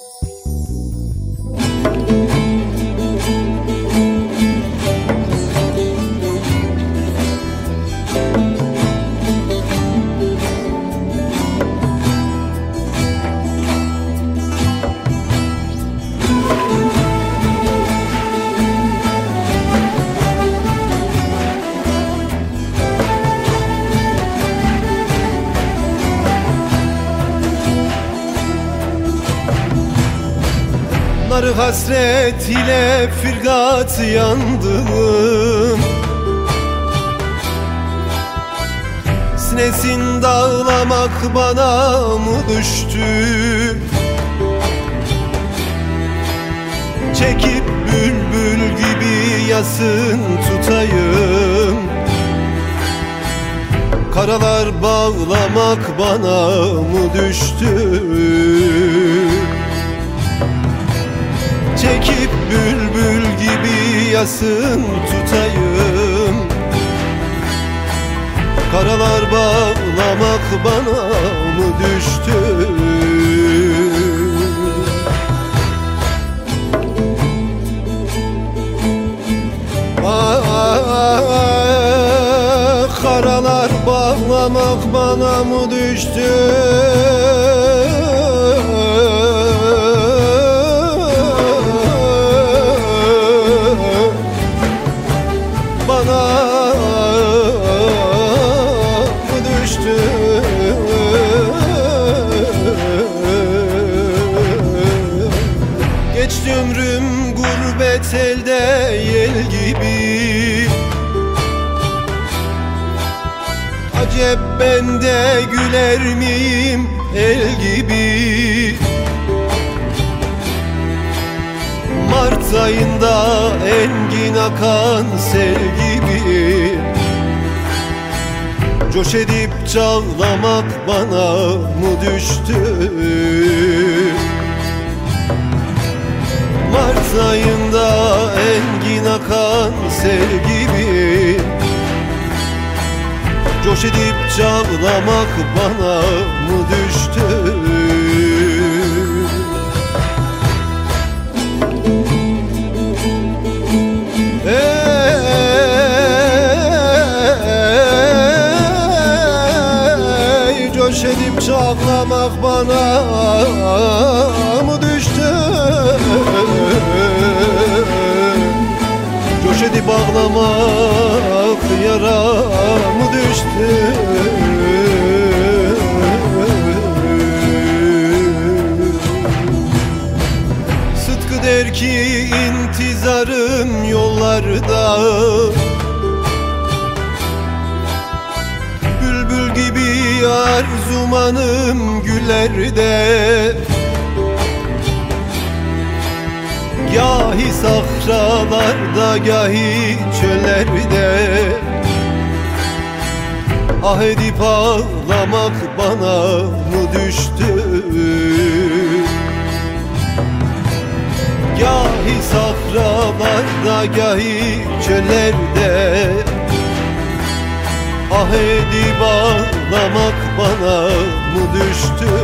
Bye. Narı hasret ile firgat yandım. Sinesin dağlamak bana mı düştü? Çekip bülbül gibi yasın tutayım. Karalar bağlamak bana mı düştü Çekip bülbül gibi yasın tutayım. Karalar bağlamak bana mı düştü? Ah, karalar bağlamak bana mı düştü mı düştü. Geçti ömrüm gurbet elde yel gibi. Acep ben de güler miyim el gibi? Mart ayında engin akan sel gibi Coş edip çağlamak bana mı düştü? Mart ayında engin akan sel gibi Coş edip çağlamak bana mı düştü çağlamak bana mı düştü? Coş edip ağlamak yara mı düştü? Sıtkı der ki intizarım yollarda Gibi arzumanım güllerde Gahi sahralarda gahi çöllerde. Ah edip ağlamak bana mı düştü? Gahi sahralarda gahi çöllerde. Ah edip ağlamak bana mı düştü